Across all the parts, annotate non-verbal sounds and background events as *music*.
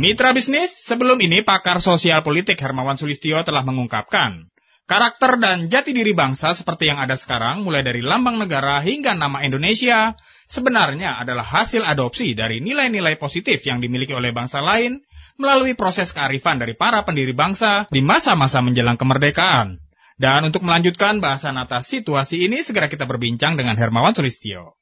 Mitra bisnis, sebelum ini pakar sosial politik Hermawan Sulistio telah mengungkapkan, karakter dan jati diri bangsa seperti yang ada sekarang mulai dari lambang negara hingga nama Indonesia sebenarnya adalah hasil adopsi dari nilai-nilai positif yang dimiliki oleh bangsa lain melalui proses kearifan dari para pendiri bangsa di masa-masa menjelang kemerdekaan. Dan untuk melanjutkan bahasan atas situasi ini, segera kita berbincang dengan Hermawan Sulistio.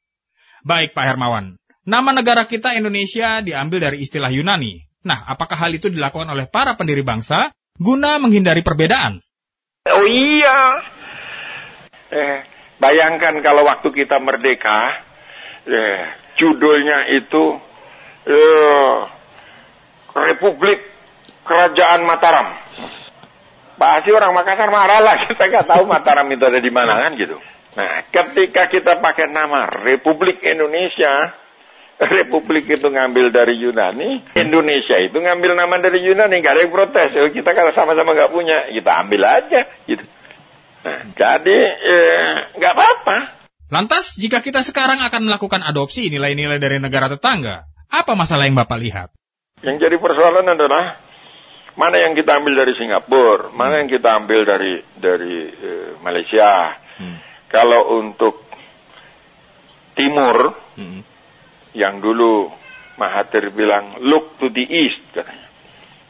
Baik Pak Hermawan, nama negara kita Indonesia diambil dari istilah Yunani, Nah, apakah hal itu dilakukan oleh para pendiri bangsa guna menghindari perbedaan? Oh iya. Eh, bayangkan kalau waktu kita merdeka, eh, judulnya itu eh, Republik Kerajaan Mataram. Pasti orang Makassar marah lah, *laughs* kita nggak tahu Mataram itu ada di mana kan gitu. Nah, ketika kita pakai nama Republik Indonesia, Republik itu ngambil dari Yunani, Indonesia itu ngambil nama dari Yunani, nggak ada yang protes. Oh, kita kalau sama-sama nggak punya, kita ambil aja. Gitu. Nah, jadi eh, nggak eh, apa-apa. Lantas, jika kita sekarang akan melakukan adopsi nilai-nilai dari negara tetangga, apa masalah yang Bapak lihat? Yang jadi persoalan adalah mana yang kita ambil dari Singapura, hmm. mana yang kita ambil dari dari eh, Malaysia. Hmm. Kalau untuk Timur, hmm yang dulu Mahathir bilang look to the east katanya.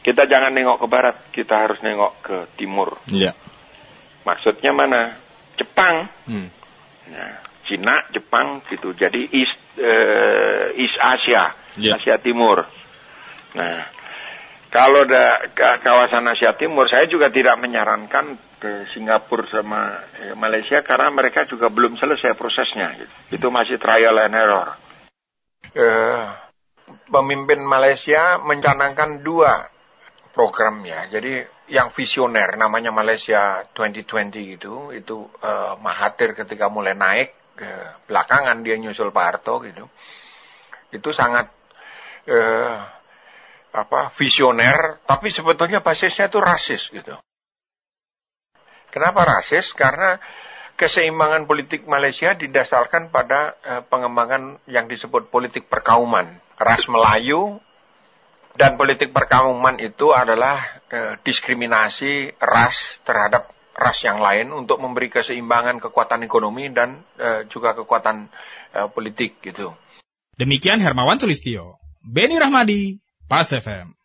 Kita jangan nengok ke barat, kita harus nengok ke timur. Iya. Maksudnya mana? Jepang. Hmm. Nah, Cina, Jepang gitu. Jadi East uh, East Asia, yeah. Asia Timur. Nah, kalau ada kawasan Asia Timur, saya juga tidak menyarankan ke Singapura sama eh, Malaysia karena mereka juga belum selesai prosesnya. Gitu. Itu masih trial and error eh, pemimpin Malaysia mencanangkan dua program ya. Jadi yang visioner namanya Malaysia 2020 itu itu eh, Mahathir ketika mulai naik ke belakangan dia nyusul Pak Harto gitu. Itu sangat eh, apa visioner tapi sebetulnya basisnya itu rasis gitu. Kenapa rasis? Karena keseimbangan politik Malaysia didasarkan pada uh, pengembangan yang disebut politik perkauman. Ras Melayu dan politik perkauman itu adalah uh, diskriminasi ras terhadap ras yang lain untuk memberi keseimbangan kekuatan ekonomi dan uh, juga kekuatan uh, politik gitu. Demikian Hermawan Tulistio, Beni Rahmadi, Pas FM.